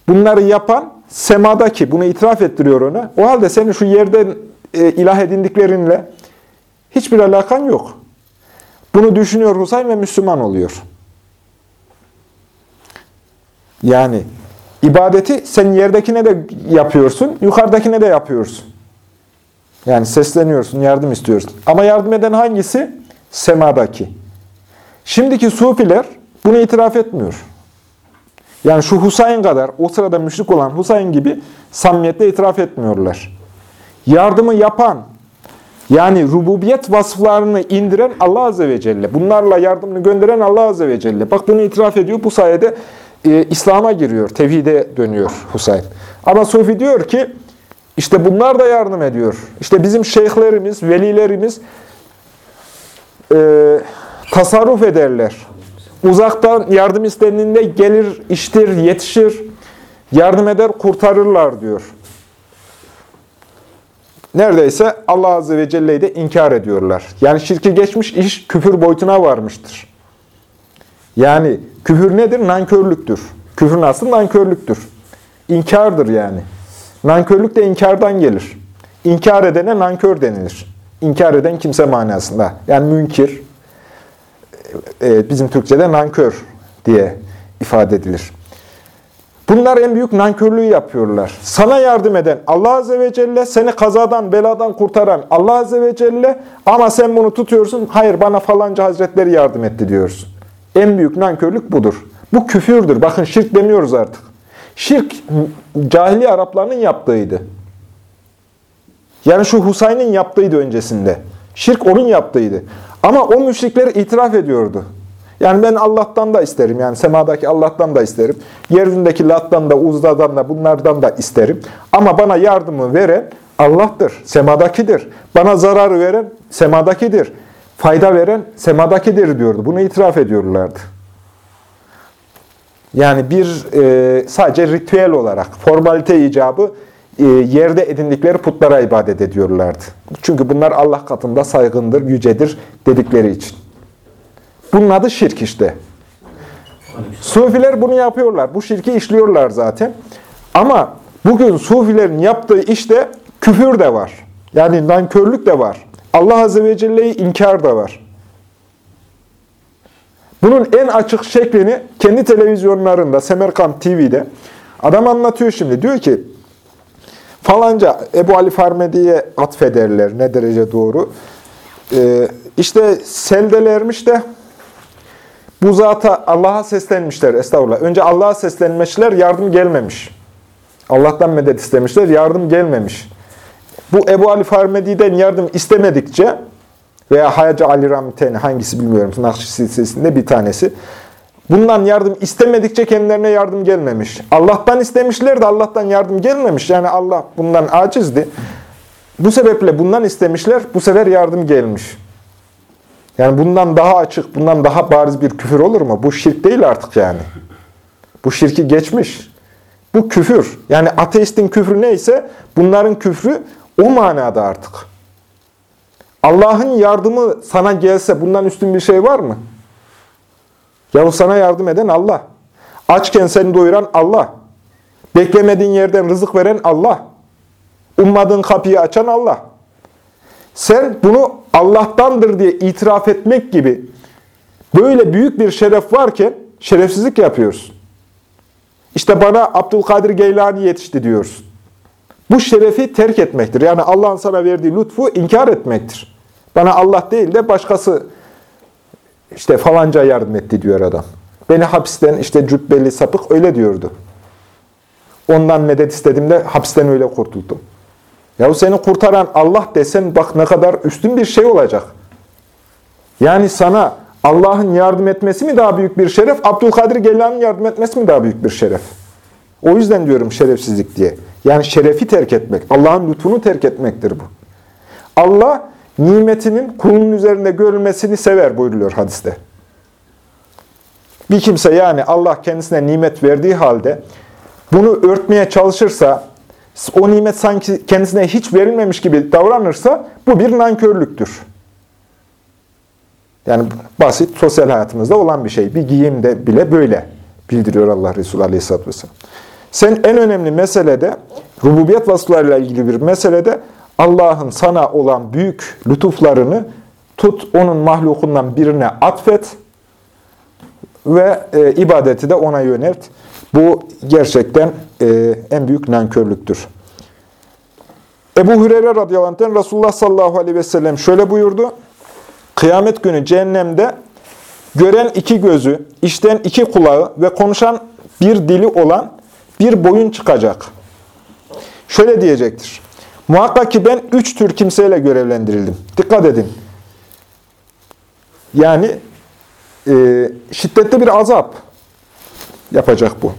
bunları yapan semadaki, bunu itiraf ettiriyor ona. O halde senin şu yerden e, ilah edindiklerinle hiçbir alakan yok. Bunu düşünüyor Husayn ve Müslüman oluyor. Yani ibadeti sen yerdekine de yapıyorsun, yukarıdakine de yapıyorsun. Yani sesleniyorsun, yardım istiyorsun. Ama yardım eden hangisi? Semadaki. Şimdiki sufiler bunu itiraf etmiyor. Yani şu Husayn kadar, o sırada müşrik olan Husayn gibi samimiyetle itiraf etmiyorlar. Yardımı yapan, yani rububiyet vasıflarını indiren Allah Azze ve Celle. Bunlarla yardımını gönderen Allah Azze ve Celle. Bak bunu itiraf ediyor. Bu sayede e, İslam'a giriyor, tevhide dönüyor Husayn. Ama Sufi diyor ki, işte bunlar da yardım ediyor. İşte bizim şeyhlerimiz, velilerimiz e, tasarruf ederler. Uzaktan yardım istendiğinde gelir, iştir, yetişir, yardım eder, kurtarırlar diyor. Neredeyse Allah Azze ve Celle'yi de inkar ediyorlar. Yani şirki geçmiş iş küfür boyutuna varmıştır. Yani küfür nedir? Nankörlüktür. Küfrün aslı nankörlüktür. İnkardır yani. Nankörlük de inkardan gelir. İnkar edene nankör denilir. İnkar eden kimse manasında. Yani münkir, e, bizim Türkçe'de nankör diye ifade edilir. Bunlar en büyük nankörlüğü yapıyorlar. Sana yardım eden Allah Azze ve Celle, seni kazadan, beladan kurtaran Allah Azze ve Celle ama sen bunu tutuyorsun, hayır bana falanca hazretleri yardım etti diyorsun. En büyük nankörlük budur. Bu küfürdür. Bakın şirk demiyoruz artık. Şirk cahili Araplarının yaptığıydı. Yani şu Husayn'in yaptığıydı öncesinde. Şirk onun yaptığıydı. Ama o müşrikler itiraf ediyordu. Yani ben Allah'tan da isterim. Yani semadaki Allah'tan da isterim. Yeryüzündeki Lat'tan da, Uzda'dan da, bunlardan da isterim. Ama bana yardımı veren Allah'tır. Semadakidir. Bana zararı veren semadakidir. Fayda veren semadakidir diyordu. Bunu itiraf ediyorlardı. Yani bir e, sadece ritüel olarak, formalite icabı e, yerde edindikleri putlara ibadet ediyorlardı. Çünkü bunlar Allah katında saygındır, yücedir dedikleri için. Bunun adı şirk işte. Sufiler bunu yapıyorlar. Bu şirki işliyorlar zaten. Ama bugün Sufilerin yaptığı işte küfür de var. Yani nankörlük de var. Allah Azze ve Celle'yi inkar da var. Bunun en açık şeklini kendi televizyonlarında, Semerkant TV'de adam anlatıyor şimdi. Diyor ki, falanca Ebu Ali Farmedi'ye atfederler. Ne derece doğru. Ee, işte seldelermiş de bu zata Allah'a seslenmişler. Estağfurullah. Önce Allah'a seslenmişler, yardım gelmemiş. Allah'tan medet istemişler, yardım gelmemiş. Bu Ebu Ali Farmedi'den yardım istemedikçe veya Hayacı Ali Ramiteni hangisi bilmiyorum. Nakşi silsilesinde bir tanesi. Bundan yardım istemedikçe kendilerine yardım gelmemiş. Allah'tan istemişler de Allah'tan yardım gelmemiş. Yani Allah bundan acizdi. Bu sebeple bundan istemişler, bu sefer yardım gelmiş. Yani bundan daha açık, bundan daha bariz bir küfür olur mu? Bu şirk değil artık yani. Bu şirki geçmiş. Bu küfür. Yani ateistin küfrü neyse bunların küfrü o manada artık. Allah'ın yardımı sana gelse bundan üstün bir şey var mı? Yahu sana yardım eden Allah. Açken seni doyuran Allah. Beklemediğin yerden rızık veren Allah. Ummadığın kapıyı açan Allah. Sen bunu Allah'tandır diye itiraf etmek gibi böyle büyük bir şeref varken şerefsizlik yapıyorsun. İşte bana Abdülkadir Geylani yetişti diyorsun. Bu şerefi terk etmektir. Yani Allah'ın sana verdiği lütfu inkar etmektir. Bana Allah değil de başkası işte falanca yardım etti diyor adam. Beni hapisten işte cübbeli sapık öyle diyordu. Ondan medet istediğimde hapisten öyle kurtuldum. Yahu seni kurtaran Allah desen bak ne kadar üstün bir şey olacak. Yani sana Allah'ın yardım etmesi mi daha büyük bir şeref, Abdülkadir Geylani'nin yardım etmesi mi daha büyük bir şeref? O yüzden diyorum şerefsizlik diye. Yani şerefi terk etmek, Allah'ın lütfunu terk etmektir bu. Allah nimetinin kulunun üzerinde görülmesini sever buyuruluyor hadiste. Bir kimse yani Allah kendisine nimet verdiği halde bunu örtmeye çalışırsa, o nimet sanki kendisine hiç verilmemiş gibi davranırsa bu bir nankörlüktür. Yani basit sosyal hayatımızda olan bir şey. Bir giyimde bile böyle bildiriyor Allah Resulü Aleyhisselatü Vesselam. Sen en önemli meselede, rububiyet vasıflarıyla ilgili bir meselede Allah'ın sana olan büyük lütuflarını tut, onun mahlukundan birine atfet ve e, ibadeti de ona yönelt. Bu gerçekten e, en büyük nankörlüktür. Ebu Hureyre radıyallahu anh'ten Resulullah sallallahu aleyhi ve sellem şöyle buyurdu. Kıyamet günü cehennemde gören iki gözü, işten iki kulağı ve konuşan bir dili olan bir boyun çıkacak. Şöyle diyecektir. Muhakkak ki ben üç tür kimseyle görevlendirildim. Dikkat edin. Yani e, şiddetli bir azap yapacak bu.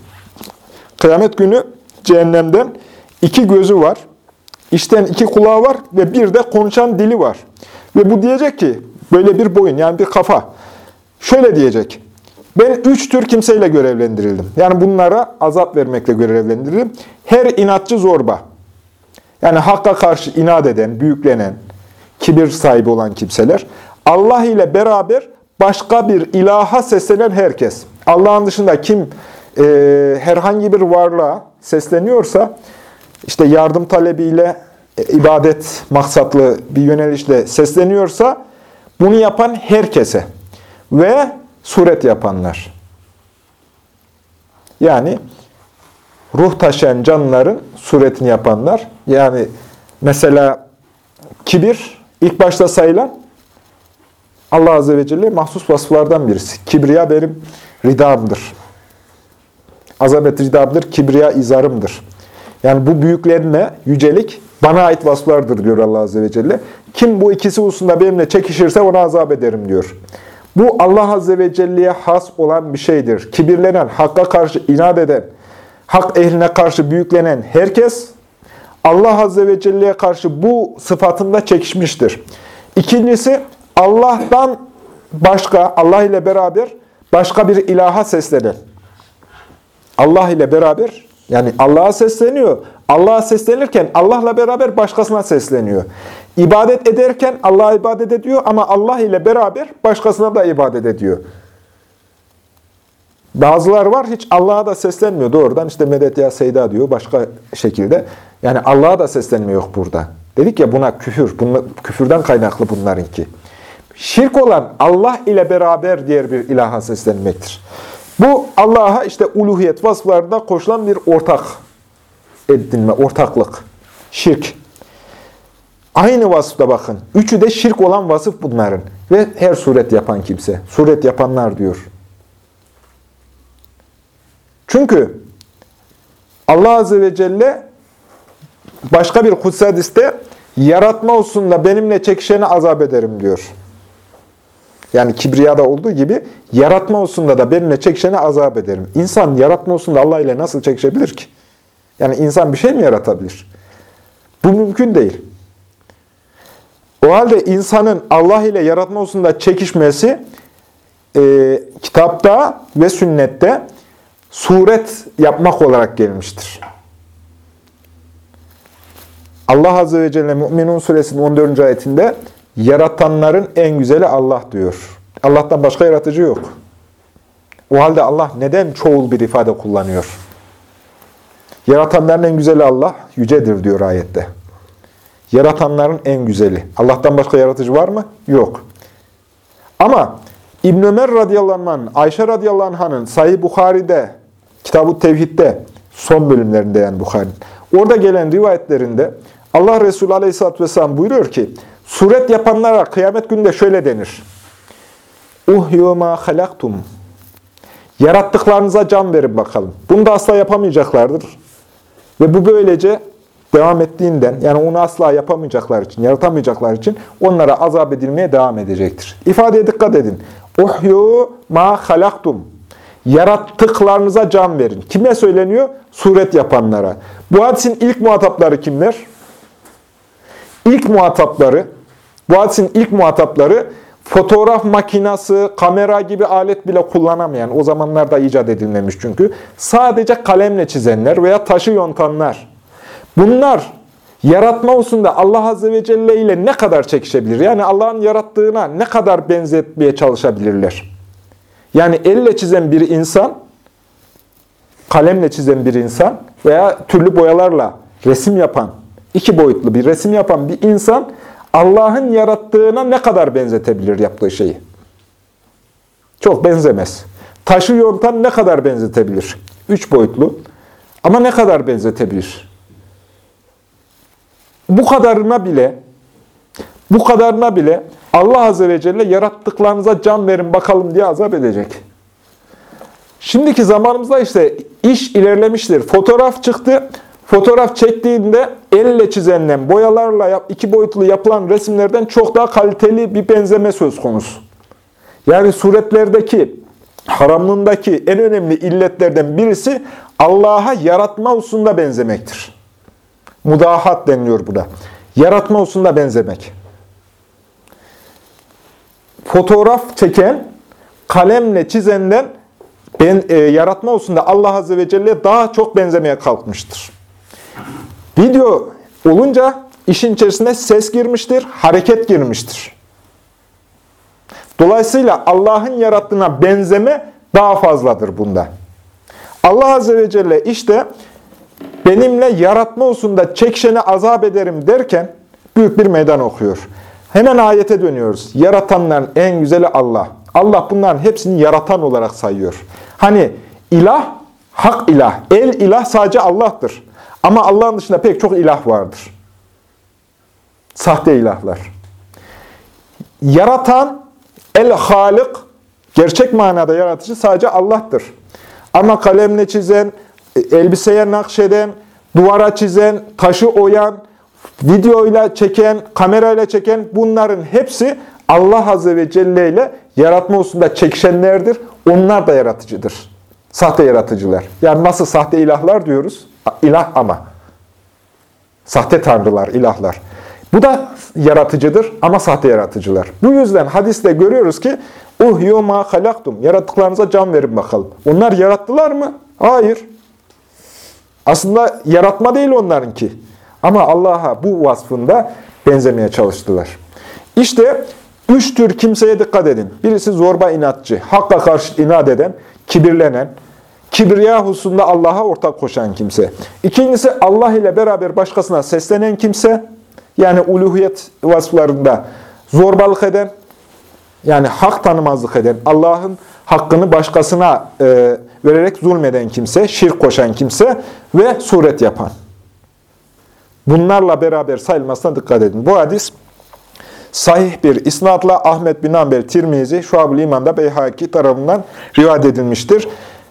Kıyamet günü cehennemden iki gözü var, işten iki kulağı var ve bir de konuşan dili var. Ve bu diyecek ki, böyle bir boyun yani bir kafa. Şöyle diyecek, ben üç tür kimseyle görevlendirildim. Yani bunlara azap vermekle görevlendirildim. Her inatçı zorba. Yani hakka karşı inat eden, büyüklenen, kibir sahibi olan kimseler. Allah ile beraber başka bir ilaha seslenen herkes. Allah'ın dışında kim e, herhangi bir varlığa sesleniyorsa, işte yardım talebiyle, e, ibadet maksatlı bir yönelişle sesleniyorsa, bunu yapan herkese ve suret yapanlar. Yani ruh taşıyan canlıların suretini yapanlar. Yani mesela kibir ilk başta sayılan Allah Azze ve Celle mahsus vasıflardan birisi. Kibriya benim ridamdır. Azamet ridamdır, kibriya izarımdır. Yani bu büyüklenme, yücelik bana ait vasıflardır diyor Allah Azze ve Celle. Kim bu ikisi hususunda benimle çekişirse ona azap ederim diyor. Bu Allah Azze ve Celle'ye has olan bir şeydir. Kibirlenen, hakka karşı inat eden, hak ehline karşı büyüklenen herkes Allah Azze ve Celle'ye karşı bu sıfatında çekişmiştir. İkincisi Allah'tan başka, Allah ile beraber başka bir ilaha seslenen. Allah ile beraber, yani Allah'a sesleniyor. Allah'a seslenirken Allah'la beraber başkasına sesleniyor. İbadet ederken Allah'a ibadet ediyor ama Allah ile beraber başkasına da ibadet ediyor. Bazılar var hiç Allah'a da seslenmiyor doğrudan işte medet ya seyda diyor başka şekilde. Yani Allah'a da seslenmiyor burada. Dedik ya buna küfür, bunlar, küfürden kaynaklı bunlarınki. Şirk olan Allah ile beraber diğer bir ilaha seslenmektir. Bu Allah'a işte uluhiyet vasıflarında koşulan bir ortak edinme, ortaklık, şirk. Aynı vasıfta bakın. Üçü de şirk olan vasıf bunların. Ve her suret yapan kimse. Suret yapanlar diyor. Çünkü Allah Azze ve Celle başka bir kutsi hadiste yaratma hususunda benimle çekişeni azap ederim diyor. Yani kibriyada olduğu gibi yaratma hususunda da benimle çekişeni azap ederim. İnsan yaratma hususunda Allah ile nasıl çekişebilir ki? Yani insan bir şey mi yaratabilir? Bu mümkün değil. O halde insanın Allah ile yaratma hususunda çekişmesi e, kitapta ve sünnette suret yapmak olarak gelmiştir. Allah Azze ve Celle Mü'minun suresinin 14. ayetinde yaratanların en güzeli Allah diyor. Allah'tan başka yaratıcı yok. O halde Allah neden çoğul bir ifade kullanıyor? Yaratanların en güzeli Allah, yücedir diyor ayette. Yaratanların en güzeli. Allah'tan başka yaratıcı var mı? Yok. Ama İbn Ömer radıyallahu anh, Ayşe radıyallahu anh'ın Sahih Bukhari'de, Kitab-ı Tevhid'de, son bölümlerinde yani Bukhari'nin, orada gelen rivayetlerinde Allah Resulü aleyhisselatü vesselam buyuruyor ki, suret yapanlara kıyamet günde şöyle denir. Uhyu ma halaktum. Yarattıklarınıza can verin bakalım. Bunu da asla yapamayacaklardır. Ve bu böylece devam ettiğinden, yani onu asla yapamayacaklar için, yaratamayacaklar için onlara azap edilmeye devam edecektir. İfadeye dikkat edin. Uhyu ma halaktum. Yarattıklarınıza can verin. Kime söyleniyor? Suret yapanlara. Bu hadisin ilk muhatapları kimler? İlk muhatapları, bu hadisin ilk muhatapları fotoğraf makinası, kamera gibi alet bile kullanamayan, o zamanlarda icat edilmemiş çünkü, sadece kalemle çizenler veya taşı yontanlar. Bunlar yaratma hususunda Allah Azze ve Celle ile ne kadar çekişebilir? Yani Allah'ın yarattığına ne kadar benzetmeye çalışabilirler? Yani elle çizen bir insan, kalemle çizen bir insan veya türlü boyalarla resim yapan, iki boyutlu bir resim yapan bir insan Allah'ın yarattığına ne kadar benzetebilir yaptığı şeyi? Çok benzemez. Taşı yontan ne kadar benzetebilir? Üç boyutlu. Ama ne kadar benzetebilir? Bu kadarına bile bu kadarına bile Allah Azze ve Celle yarattıklarınıza can verin bakalım diye azap edecek. Şimdiki zamanımızda işte iş ilerlemiştir. Fotoğraf çıktı. Fotoğraf çektiğinde elle çizenilen, boyalarla iki boyutlu yapılan resimlerden çok daha kaliteli bir benzeme söz konusu. Yani suretlerdeki, haramlığındaki en önemli illetlerden birisi Allah'a yaratma hususunda benzemektir. Mudahat deniliyor burada. Yaratma hususunda benzemek. Fotoğraf çeken, kalemle çizenden ben, e, yaratma hususunda Allah Azze ve Celle daha çok benzemeye kalkmıştır. Video olunca işin içerisine ses girmiştir, hareket girmiştir. Dolayısıyla Allah'ın yarattığına benzeme daha fazladır bunda. Allah Azze ve Celle işte benimle yaratma hususunda çekişeni azap ederim derken büyük bir meydan okuyor. Hemen ayete dönüyoruz. Yaratanların en güzeli Allah. Allah bunların hepsini yaratan olarak sayıyor. Hani ilah, hak ilah, el ilah sadece Allah'tır. Ama Allah'ın dışında pek çok ilah vardır. Sahte ilahlar. Yaratan, el-halik, gerçek manada yaratıcı sadece Allah'tır. Ama kalemle çizen, elbiseye nakşeden, duvara çizen, taşı oyan, videoyla çeken, kamerayla çeken bunların hepsi Allah Azze ve Celle ile yaratma hususunda çekişenlerdir. Onlar da yaratıcıdır. Sahte yaratıcılar. Yani nasıl sahte ilahlar diyoruz? İlah ama. Sahte tanrılar, ilahlar. Bu da yaratıcıdır ama sahte yaratıcılar. Bu yüzden hadiste görüyoruz ki Uhyu ma halaktum. Yarattıklarınıza can verin bakalım. Onlar yarattılar mı? Hayır. Aslında yaratma değil onlarınki. Ama Allah'a bu vasfında benzemeye çalıştılar. İşte üç tür kimseye dikkat edin. Birisi zorba inatçı, hakka karşı inat eden, kibirlenen, kibriya hususunda Allah'a ortak koşan kimse. İkincisi Allah ile beraber başkasına seslenen kimse, yani uluhiyet vasıflarında zorbalık eden, yani hak tanımazlık eden, Allah'ın hakkını başkasına e, vererek zulmeden kimse, şirk koşan kimse ve suret yapan. Bunlarla beraber sayılmasına dikkat edin. Bu hadis sahih bir isnatla Ahmet bin Amber Tirmizi, Şuab-ül İman'da Beyhaki tarafından rivayet edilmiştir.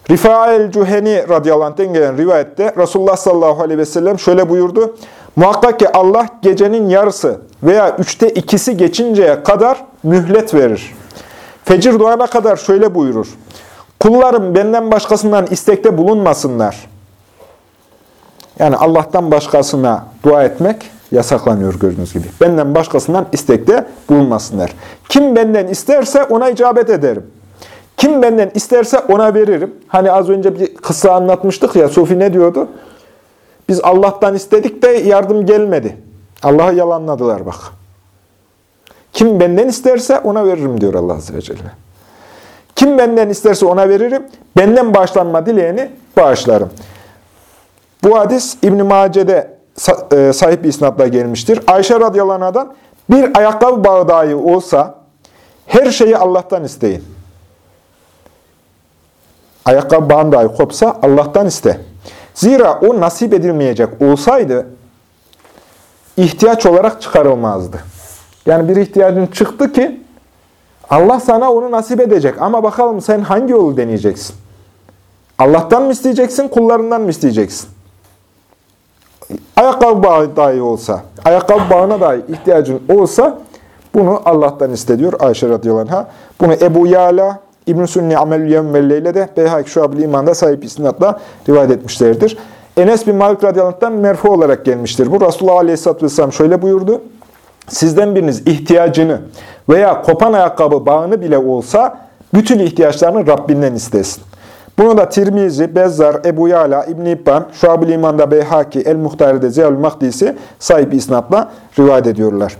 Rifa el-Cüheni radıyallahu anh'ten gelen rivayette Resulullah sallallahu aleyhi ve sellem şöyle buyurdu. Muhakkak ki Allah gecenin yarısı veya üçte ikisi geçinceye kadar mühlet verir. Fecir doğana kadar şöyle buyurur. Kullarım benden başkasından istekte bulunmasınlar. Yani Allah'tan başkasına dua etmek yasaklanıyor gördüğünüz gibi. Benden başkasından istekte bulunmasınlar. Kim benden isterse ona icabet ederim. Kim benden isterse ona veririm. Hani az önce bir kısa anlatmıştık ya, Sufi ne diyordu? Biz Allah'tan istedik de yardım gelmedi. Allah'ı yalanladılar bak. Kim benden isterse ona veririm diyor Allah Azze ve Celle. Kim benden isterse ona veririm. Benden bağışlanma dileyeni bağışlarım. Bu hadis İbn-i Mace'de e, sahip bir isnatla gelmiştir. Ayşe radıyallahu bir ayakkabı bağı dahi olsa her şeyi Allah'tan isteyin. Ayakkabı bağın dahi kopsa Allah'tan iste. Zira o nasip edilmeyecek olsaydı ihtiyaç olarak çıkarılmazdı. Yani bir ihtiyacın çıktı ki Allah sana onu nasip edecek. Ama bakalım sen hangi yolu deneyeceksin? Allah'tan mı isteyeceksin, kullarından mı isteyeceksin? Ayakkabı bağı dahi olsa, ayakkabı bağına dahi ihtiyacın olsa bunu Allah'tan istediyor Ayşe radıyallahu anh'a. Bunu Ebu Yala, İbn-i Sünni Amelül Yevmelle ile de Beyhak Şuab-ı İman'da sahip isnatla rivayet etmişlerdir. Enes bin Malik radıyallahu merfu olarak gelmiştir. Bu Resulullah aleyhisselatü vesselam şöyle buyurdu. Sizden biriniz ihtiyacını veya kopan ayakkabı bağını bile olsa bütün ihtiyaçlarını Rabbinden istesin. Bunu da Tirmizi, Bezzar, Ebu Yala, İbn-i İbban, Şuab-ı İman'da Beyhaki, El-Muhtare'de Zeyal Mahdisi sahip isnatla rivayet ediyorlar.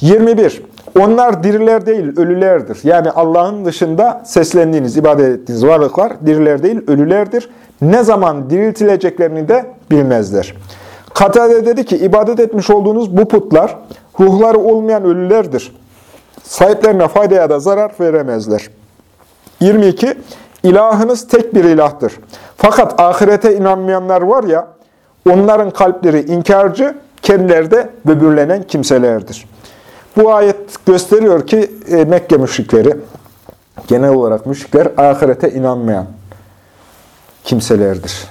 21. Onlar diriler değil, ölülerdir. Yani Allah'ın dışında seslendiğiniz, ibadet ettiğiniz varlıklar diriler değil, ölülerdir. Ne zaman diriltileceklerini de bilmezler. Katade dedi ki, ibadet etmiş olduğunuz bu putlar, ruhları olmayan ölülerdir. Sahiplerine fayda ya da zarar veremezler. 22. İlahınız tek bir ilahtır. Fakat ahirete inanmayanlar var ya, onların kalpleri inkarcı, kendileri de böbürlenen kimselerdir. Bu ayet gösteriyor ki e, Mekke müşrikleri, genel olarak müşrikler ahirete inanmayan kimselerdir.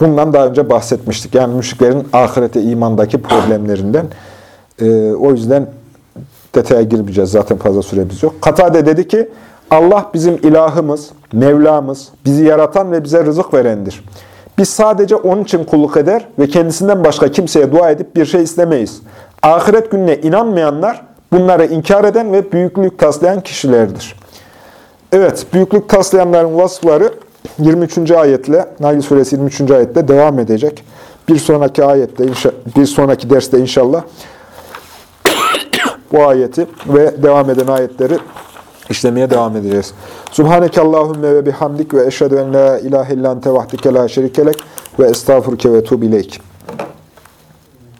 Bundan daha önce bahsetmiştik. Yani müşriklerin ahirete imandaki problemlerinden. E, o yüzden detaya girmeyeceğiz. Zaten fazla süremiz yok. Katade dedi ki, Allah bizim ilahımız, Mevlamız, bizi yaratan ve bize rızık verendir. Biz sadece onun için kulluk eder ve kendisinden başka kimseye dua edip bir şey istemeyiz. Ahiret gününe inanmayanlar bunları inkar eden ve büyüklük taslayan kişilerdir. Evet, büyüklük taslayanların vasıfları 23. ayetle, Nail Suresi 23. ayette devam edecek. Bir sonraki ayette, bir sonraki derste inşallah bu ayeti ve devam eden ayetleri işlemeye devam edeceğiz. Subhaneke Allahümme ve bihamdik ve eşhedü en la ilahe illan tevahdike la şerikelek ve estağfurke ve tuğbileyk.